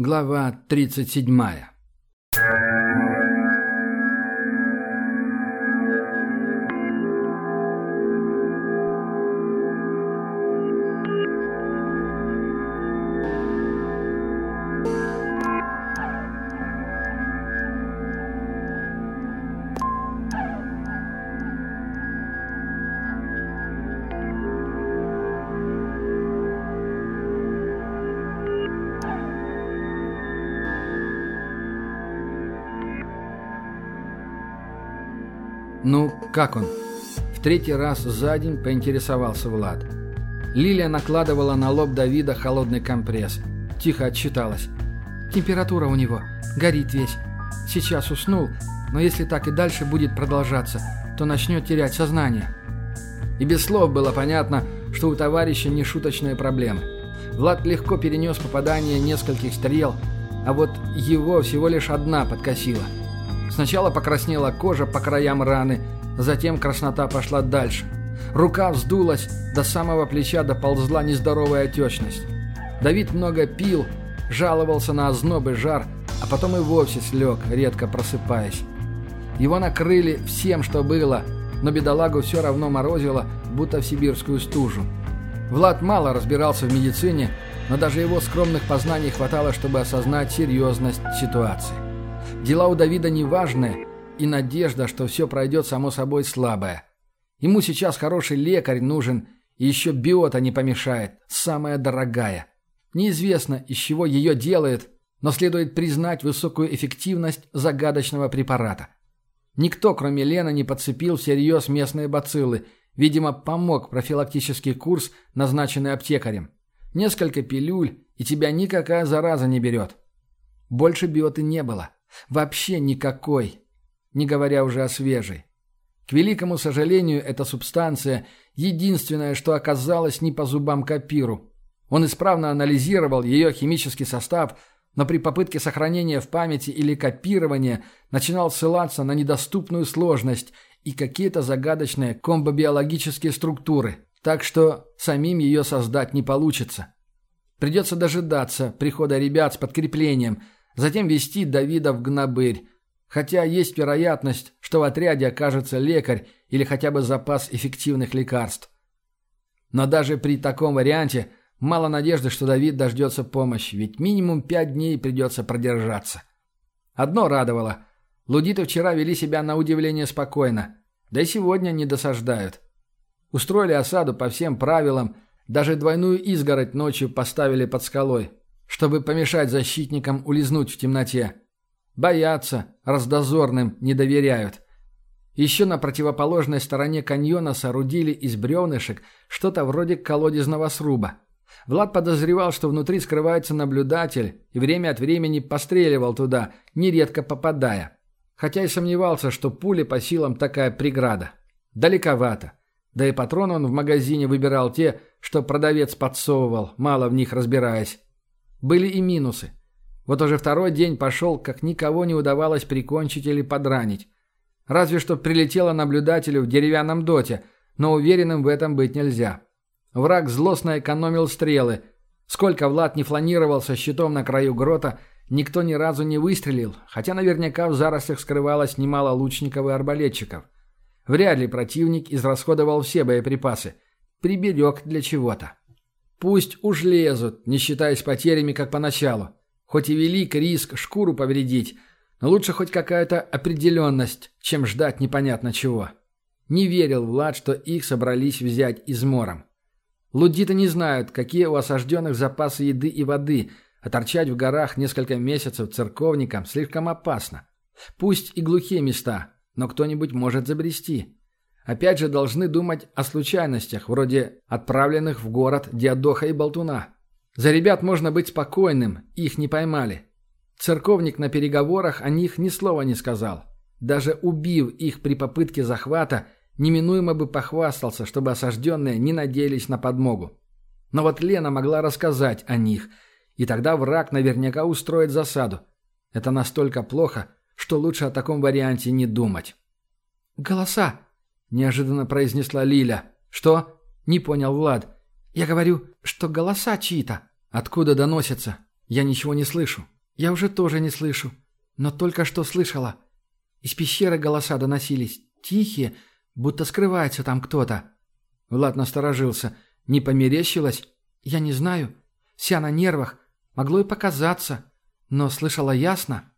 Глава 37. «Ну, как он?» В третий раз за день поинтересовался Влад. Лилия накладывала на лоб Давида холодный компресс. Тихо отчиталась. «Температура у него. Горит весь. Сейчас уснул, но если так и дальше будет продолжаться, то начнет терять сознание». И без слов было понятно, что у товарища нешуточные проблемы. Влад легко перенес попадание нескольких стрел, а вот его всего лишь одна подкосила – Сначала покраснела кожа по краям раны, затем краснота пошла дальше. Рука вздулась, до самого плеча доползла нездоровая отечность. Давид много пил, жаловался на озноб и жар, а потом и вовсе слег, редко просыпаясь. Его накрыли всем, что было, но бедолагу все равно морозило, будто в сибирскую стужу. Влад мало разбирался в медицине, но даже его скромных познаний хватало, чтобы осознать серьезность ситуации. Дела у Давида неважные, и надежда, что все пройдет само собой слабая. Ему сейчас хороший лекарь нужен, и еще биота не помешает, самая дорогая. Неизвестно, из чего ее делают, но следует признать высокую эффективность загадочного препарата. Никто, кроме Лены, не подцепил всерьез местные бациллы. Видимо, помог профилактический курс, назначенный аптекарем. Несколько пилюль, и тебя никакая зараза не берет. Больше биоты не было. Вообще никакой, не говоря уже о свежей. К великому сожалению, эта субстанция – единственное, что оказалось не по зубам Капиру. Он исправно анализировал ее химический состав, но при попытке сохранения в памяти или копирования начинал ссылаться на недоступную сложность и какие-то загадочные комбобиологические структуры, так что самим ее создать не получится. Придется дожидаться прихода ребят с подкреплением – Затем вести Давида в Гнабырь. Хотя есть вероятность, что в отряде окажется лекарь или хотя бы запас эффективных лекарств. Но даже при таком варианте мало надежды, что Давид дождется помощи, ведь минимум пять дней придется продержаться. Одно радовало. Лудиты вчера вели себя на удивление спокойно. Да и сегодня не досаждают. Устроили осаду по всем правилам, даже двойную изгородь ночью поставили под скалой чтобы помешать защитникам улизнуть в темноте. Боятся, раздозорным не доверяют. Еще на противоположной стороне каньона соорудили из бревнышек что-то вроде колодезного сруба. Влад подозревал, что внутри скрывается наблюдатель, и время от времени постреливал туда, нередко попадая. Хотя и сомневался, что пули по силам такая преграда. Далековато. Да и патроны он в магазине выбирал те, что продавец подсовывал, мало в них разбираясь. Были и минусы. Вот уже второй день пошел, как никого не удавалось прикончить или подранить. Разве что прилетело наблюдателю в деревянном доте, но уверенным в этом быть нельзя. Враг злостно экономил стрелы. Сколько Влад не фланировал со щитом на краю грота, никто ни разу не выстрелил, хотя наверняка в зарослях скрывалось немало лучников и арбалетчиков. Вряд ли противник израсходовал все боеприпасы. Приберег для чего-то. Пусть уж лезут, не считаясь потерями, как поначалу. Хоть и велик риск шкуру повредить, но лучше хоть какая-то определенность, чем ждать непонятно чего. Не верил Влад, что их собрались взять измором. Лудиты не знают, какие у осажденных запасы еды и воды, а торчать в горах несколько месяцев церковникам слишком опасно. Пусть и глухие места, но кто-нибудь может забрести. Опять же должны думать о случайностях, вроде отправленных в город Диадоха и Болтуна. За ребят можно быть спокойным, их не поймали. Церковник на переговорах о них ни слова не сказал. Даже убив их при попытке захвата, неминуемо бы похвастался, чтобы осажденные не надеялись на подмогу. Но вот Лена могла рассказать о них, и тогда враг наверняка устроит засаду. Это настолько плохо, что лучше о таком варианте не думать. «Голоса!» – неожиданно произнесла Лиля. «Что?» – не понял Влад. «Я говорю, что голоса чьи-то». «Откуда доносятся?» Я ничего не слышу. Я уже тоже не слышу. Но только что слышала. Из пещеры голоса доносились. Тихие, будто скрывается там кто-то. Влад насторожился. Не померещилось? Я не знаю. Вся на нервах. Могло и показаться. Но слышала ясно.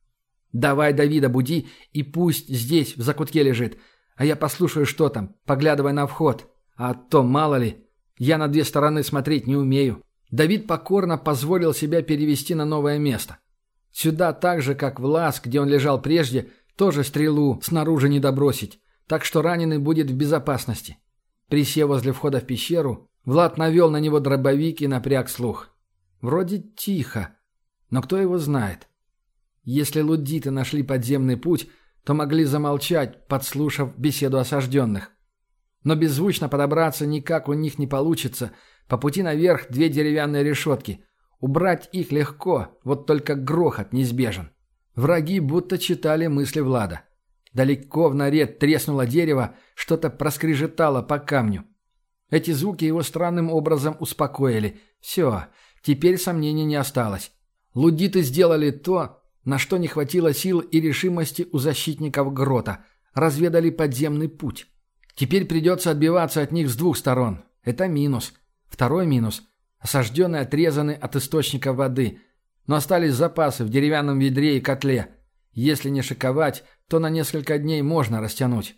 «Давай Давида буди, и пусть здесь, в закутке лежит. А я послушаю, что там, поглядывая на вход. А то, мало ли, я на две стороны смотреть не умею». Давид покорно позволил себя перевести на новое место. Сюда так же, как в лаз, где он лежал прежде, тоже стрелу снаружи не добросить, так что раненый будет в безопасности. Присев возле входа в пещеру, Влад навел на него дробовик и напряг слух. Вроде тихо, но кто его знает. Если лудиты нашли подземный путь, то могли замолчать, подслушав беседу осажденных. Но беззвучно подобраться никак у них не получится. По пути наверх две деревянные решетки. Убрать их легко, вот только грохот неизбежен. Враги будто читали мысли Влада. Далеко в норе треснуло дерево, что-то проскрежетало по камню. Эти звуки его странным образом успокоили. Все, теперь сомнений не осталось. Лудиты сделали то, на что не хватило сил и решимости у защитников грота. Разведали подземный путь. Теперь придется отбиваться от них с двух сторон. Это минус. Второй минус. Осажденные отрезаны от источника воды. Но остались запасы в деревянном ведре и котле. Если не шиковать, то на несколько дней можно растянуть.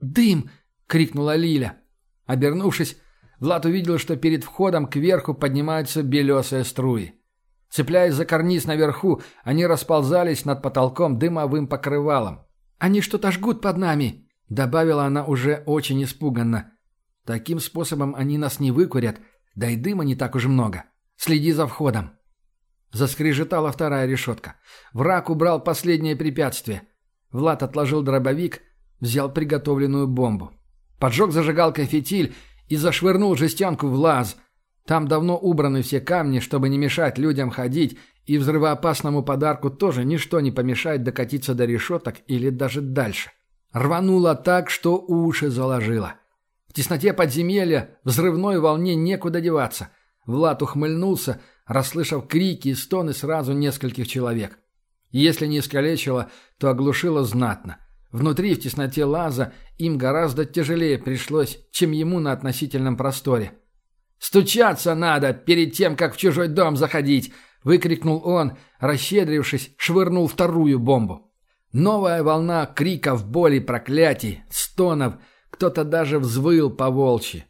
«Дым!» — крикнула Лиля. Обернувшись, Влад увидел, что перед входом кверху поднимаются белесые струи. Цепляясь за карниз наверху, они расползались над потолком дымовым покрывалом. «Они что-то жгут под нами!» — добавила она уже очень испуганно. «Таким способом они нас не выкурят, да и дыма не так уж много. Следи за входом». Заскрежетала вторая решетка. Враг убрал последнее препятствие. Влад отложил дробовик, взял приготовленную бомбу. Поджег зажигалкой фитиль и зашвырнул жестянку в лаз. Там давно убраны все камни, чтобы не мешать людям ходить, и взрывоопасному подарку тоже ничто не помешает докатиться до решеток или даже дальше. Рвануло так, что уши заложило. В тесноте подземелья взрывной волне некуда деваться. Влад ухмыльнулся, расслышав крики и стоны сразу нескольких человек. Если не искалечило, то оглушило знатно. Внутри, в тесноте лаза, им гораздо тяжелее пришлось, чем ему на относительном просторе. «Стучаться надо перед тем, как в чужой дом заходить!» — выкрикнул он, расщедрившись, швырнул вторую бомбу. Новая волна криков, боли, проклятий, стонов. Кто-то даже взвыл по волчьи.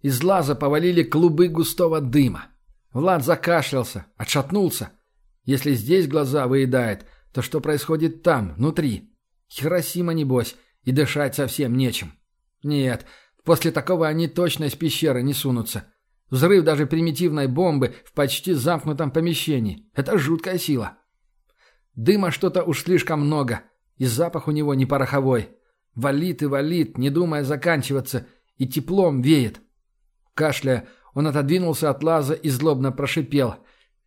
Из лаза повалили клубы густого дыма. Влад закашлялся, отшатнулся. Если здесь глаза выедает, то что происходит там, внутри? Хиросима, небось, и дышать совсем нечем. Нет, после такого они точно из пещеры не сунутся. Взрыв даже примитивной бомбы в почти замкнутом помещении. Это жуткая сила. Дыма что-то уж слишком много, и запах у него не пороховой. Валит и валит, не думая заканчиваться, и теплом веет. Кашляя, он отодвинулся от лаза и злобно прошипел.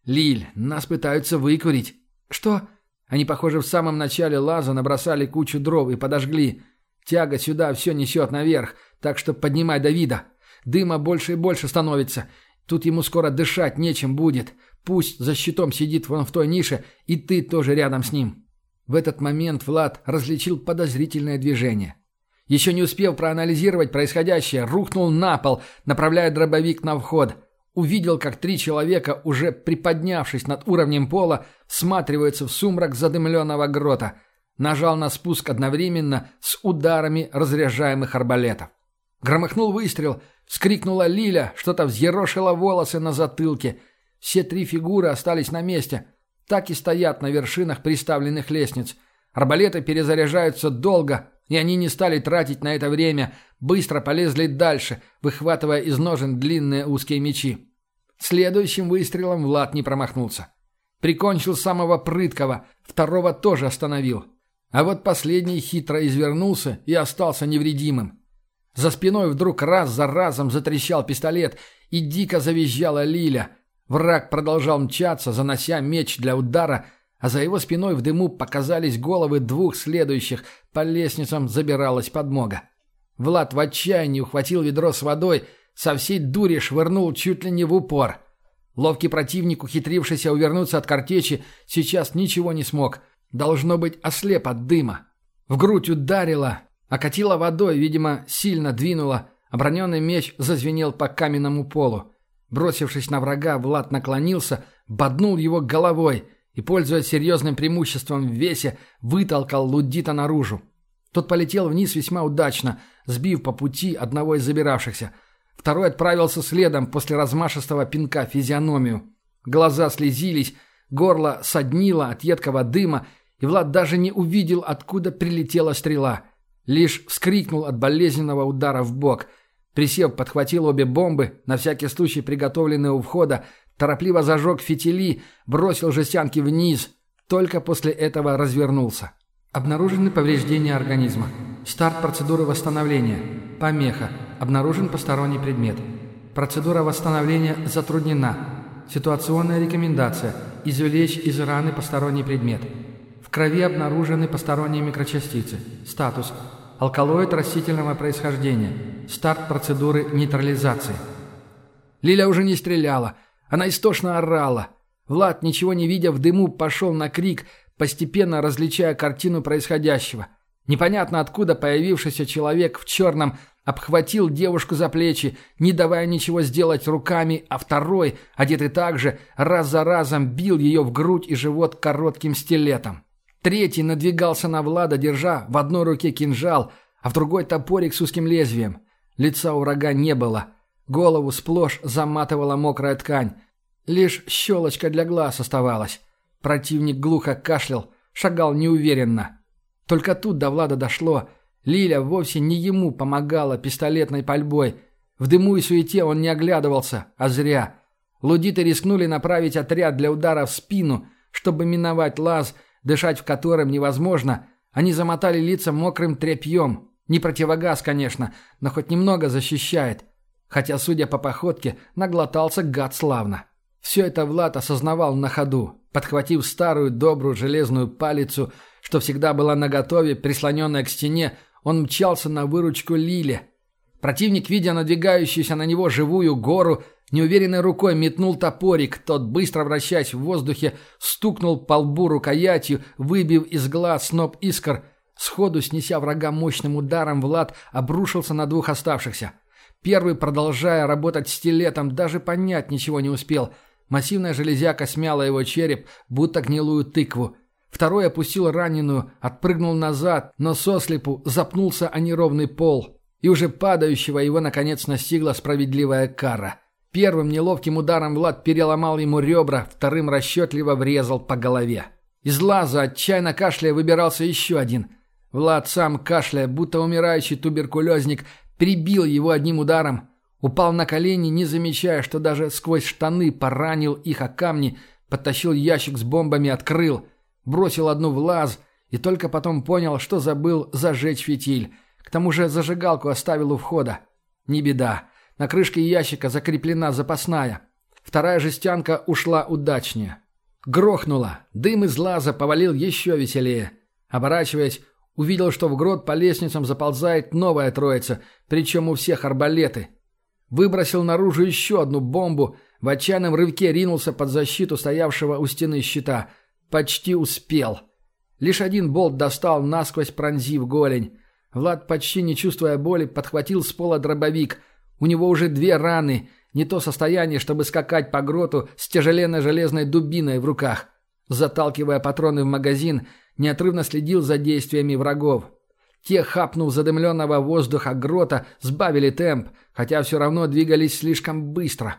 «Лиль, нас пытаются выкурить». «Что?» Они, похоже, в самом начале лаза набросали кучу дров и подожгли. Тяга сюда все несет наверх, так что поднимай Давида. Дыма больше и больше становится. Тут ему скоро дышать нечем будет. Пусть за щитом сидит вон в той нише, и ты тоже рядом с ним». В этот момент Влад различил подозрительное движение. Еще не успев проанализировать происходящее, рухнул на пол, направляя дробовик на вход – увидел, как три человека, уже приподнявшись над уровнем пола, всматриваются в сумрак задымленного грота. Нажал на спуск одновременно с ударами разряжаемых арбалетов. Громыхнул выстрел, вскрикнула Лиля, что-то взъерошило волосы на затылке. Все три фигуры остались на месте. Так и стоят на вершинах приставленных лестниц. Арбалеты перезаряжаются долго, и они не стали тратить на это время, быстро полезли дальше, выхватывая из ножен длинные узкие мечи. Следующим выстрелом Влад не промахнулся. Прикончил самого прыткого, второго тоже остановил. А вот последний хитро извернулся и остался невредимым. За спиной вдруг раз за разом затрещал пистолет, и дико завизжала Лиля. Враг продолжал мчаться, занося меч для удара, а за его спиной в дыму показались головы двух следующих, по лестницам забиралась подмога. Влад в отчаянии ухватил ведро с водой, со всей дури швырнул чуть ли не в упор. Ловкий противник, ухитрившийся увернуться от картечи, сейчас ничего не смог. Должно быть, ослеп от дыма. В грудь ударило, окатило водой, видимо, сильно двинуло. Оброненный меч зазвенел по каменному полу. Бросившись на врага, Влад наклонился, боднул его головой и, пользуясь серьезным преимуществом в весе, вытолкал Лудита наружу. Тот полетел вниз весьма удачно, сбив по пути одного из забиравшихся. Второй отправился следом после размашистого пинка физиономию. Глаза слезились, горло соднило от едкого дыма, и Влад даже не увидел, откуда прилетела стрела. Лишь вскрикнул от болезненного удара в бок. Присев, подхватил обе бомбы, на всякий случай приготовленные у входа, торопливо зажег фитили, бросил жестянки вниз. Только после этого развернулся. Обнаружены повреждения организма. Старт процедуры восстановления. Помеха. Обнаружен посторонний предмет. Процедура восстановления затруднена. Ситуационная рекомендация. Извлечь из раны посторонний предмет. В крови обнаружены посторонние микрочастицы. Статус. Алкалоид растительного происхождения. Старт процедуры нейтрализации. Лиля уже не стреляла. Она истошно орала. Влад, ничего не видя в дыму, пошел на крик, постепенно различая картину происходящего. Непонятно откуда появившийся человек в черном обхватил девушку за плечи, не давая ничего сделать руками, а второй, одетый также, раз за разом бил ее в грудь и живот коротким стилетом. Третий надвигался на Влада, держа в одной руке кинжал, а в другой топорик с узким лезвием. Лица у врага не было. Голову сплошь заматывала мокрая ткань. Лишь щелочка для глаз оставалась. Противник глухо кашлял, шагал неуверенно. Только тут до Влада дошло. Лиля вовсе не ему помогала пистолетной пальбой. В дыму и суете он не оглядывался, а зря. Лудиты рискнули направить отряд для удара в спину, чтобы миновать лаз, дышать в котором невозможно. Они замотали лица мокрым тряпьем. Не противогаз, конечно, но хоть немного защищает. Хотя, судя по походке, наглотался гад славно. Все это Влад осознавал на ходу, подхватив старую добрую железную палицу, что всегда была наготове, прислоненная к стене, он мчался на выручку Лиле. Противник, видя надвигающуюся на него живую гору, неуверенной рукой метнул топорик, тот, быстро вращаясь в воздухе, стукнул по лбу рукоятью, выбив из глаз сноп искр. Сходу, снеся врага мощным ударом, Влад обрушился на двух оставшихся. Первый, продолжая работать стилетом, даже понять ничего не успел – Массивная железяка смяла его череп, будто гнилую тыкву. Второй опустил раненую, отпрыгнул назад, но сослепу запнулся о неровный пол. И уже падающего его, наконец, настигла справедливая кара. Первым неловким ударом Влад переломал ему ребра, вторым расчетливо врезал по голове. Из лаза, отчаянно кашляя, выбирался еще один. Влад сам, кашляя, будто умирающий туберкулезник, прибил его одним ударом, Упал на колени, не замечая, что даже сквозь штаны поранил их о камни, подтащил ящик с бомбами, открыл, бросил одну в лаз и только потом понял, что забыл зажечь фитиль. К тому же зажигалку оставил у входа. Не беда. На крышке ящика закреплена запасная. Вторая жестянка ушла удачнее. Грохнуло. Дым из лаза повалил еще веселее. Оборачиваясь, увидел, что в грот по лестницам заползает новая троица, причем у всех арбалеты – Выбросил наружу еще одну бомбу, в отчаянном рывке ринулся под защиту стоявшего у стены щита. Почти успел. Лишь один болт достал, насквозь пронзив голень. Влад, почти не чувствуя боли, подхватил с пола дробовик. У него уже две раны, не то состояние, чтобы скакать по гроту с тяжеленной железной дубиной в руках. Заталкивая патроны в магазин, неотрывно следил за действиями врагов. Те, хапнув задымленного воздуха грота, сбавили темп, хотя все равно двигались слишком быстро.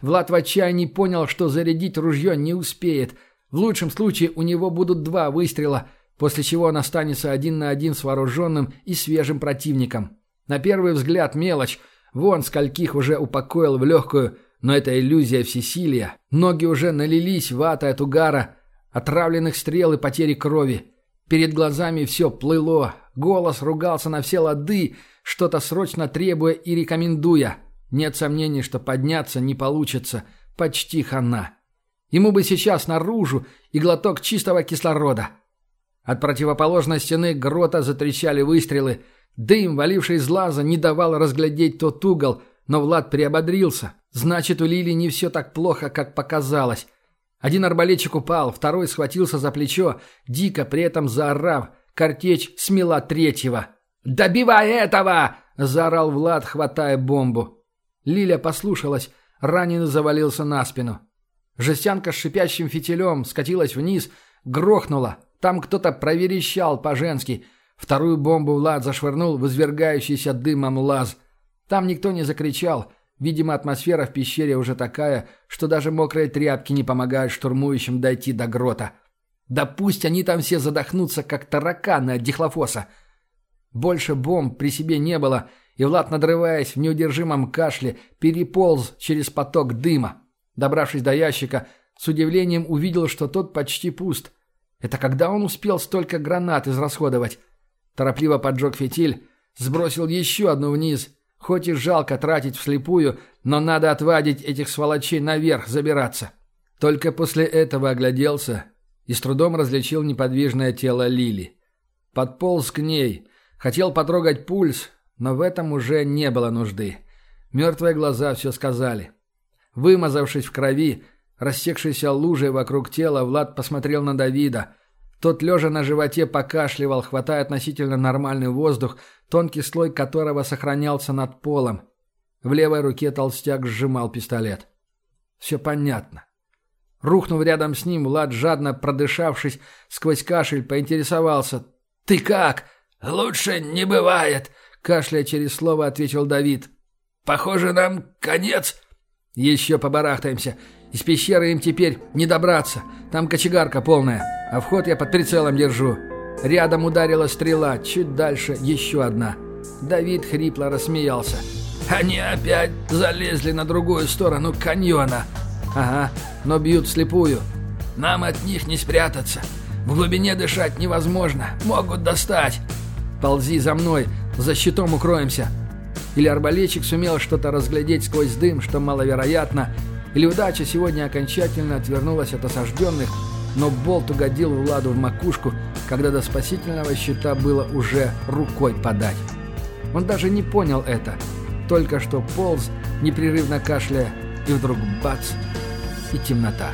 Влад в отчаянии понял, что зарядить ружье не успеет. В лучшем случае у него будут два выстрела, после чего он останется один на один с вооруженным и свежим противником. На первый взгляд мелочь. Вон скольких уже упокоил в легкую, но это иллюзия всесилия. Ноги уже налились ватой от угара, отравленных стрел и потери крови. Перед глазами все плыло, голос ругался на все лады, что-то срочно требуя и рекомендуя. Нет сомнений, что подняться не получится. Почти хана. Ему бы сейчас наружу и глоток чистого кислорода. От противоположной стены грота затрещали выстрелы. Дым, валивший из лаза, не давал разглядеть тот угол, Но Влад приободрился. Значит, у Лили не все так плохо, как показалось. Один арбалетчик упал, второй схватился за плечо, дико при этом заорав. Картечь смела третьего. «Добивай этого!» – заорал Влад, хватая бомбу. Лиля послушалась, раненый завалился на спину. Жестянка с шипящим фитилем скатилась вниз, грохнула. Там кто-то проверещал по-женски. Вторую бомбу Влад зашвырнул в извергающийся дымом лаз. Там никто не закричал. Видимо, атмосфера в пещере уже такая, что даже мокрые тряпки не помогают штурмующим дойти до грота. Да пусть они там все задохнутся, как тараканы от дихлофоса. Больше бомб при себе не было, и Влад, надрываясь в неудержимом кашле, переполз через поток дыма. Добравшись до ящика, с удивлением увидел, что тот почти пуст. Это когда он успел столько гранат израсходовать? Торопливо поджег фитиль, сбросил еще одну вниз. Хоть и жалко тратить вслепую, но надо отвадить этих сволочей наверх забираться. Только после этого огляделся и с трудом различил неподвижное тело Лили. Подполз к ней, хотел потрогать пульс, но в этом уже не было нужды. Мертвые глаза все сказали. Вымазавшись в крови, рассекшейся лужей вокруг тела, Влад посмотрел на Давида. Тот, лежа на животе, покашливал, хватая относительно нормальный воздух, тонкий слой которого сохранялся над полом. В левой руке толстяк сжимал пистолет. Все понятно. Рухнув рядом с ним, Влад, жадно продышавшись, сквозь кашель, поинтересовался. «Ты как?» «Лучше не бывает», — кашляя через слово ответил Давид. «Похоже, нам конец». «Еще побарахтаемся. Из пещеры им теперь не добраться. Там кочегарка полная, а вход я под прицелом держу». Рядом ударила стрела, чуть дальше еще одна. Давид хрипло рассмеялся. «Они опять залезли на другую сторону каньона». «Ага, но бьют слепую. Нам от них не спрятаться. В глубине дышать невозможно. Могут достать». «Ползи за мной, за щитом укроемся». Или арбалетчик сумел что-то разглядеть сквозь дым, что маловероятно, или удача сегодня окончательно отвернулась от осажденных, но болт угодил Владу в макушку, когда до спасительного щита было уже рукой подать. Он даже не понял это. Только что полз, непрерывно кашляя, и вдруг бац, и темнота.